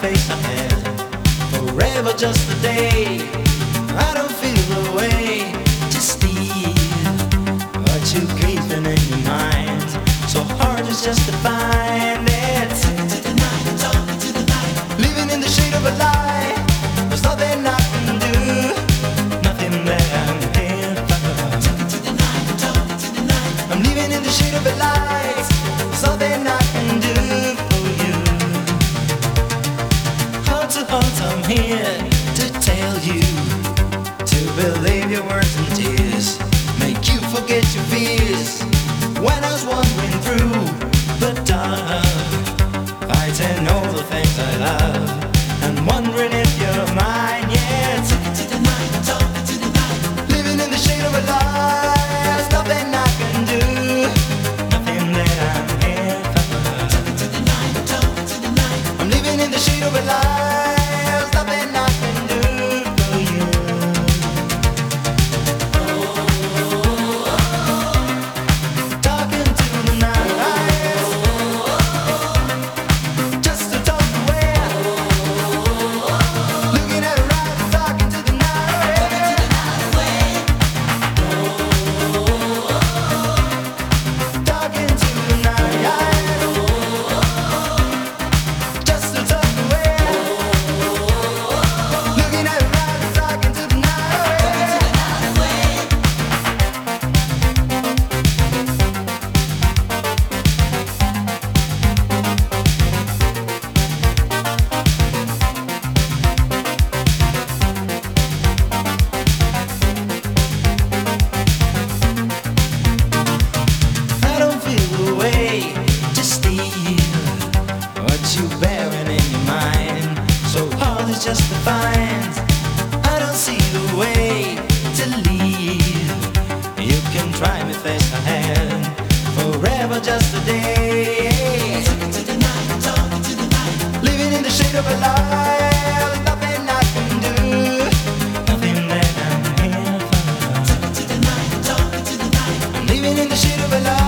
faith I had. Forever just a day. I don't feel the way. to steal what you creeping in your mind. So hard to justify. here to tell you to believe your words and tears, make you forget your fears. When I was wandering through the dark, I tend all the things I love and wondering if. just to find. I don't see the way to leave. You can try me face I hand. Forever just a day. Talking to the night, talking to the night. Living in the shade of a lie. Living in the shade of a lie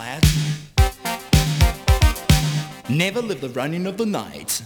tired. Never live the running of the night.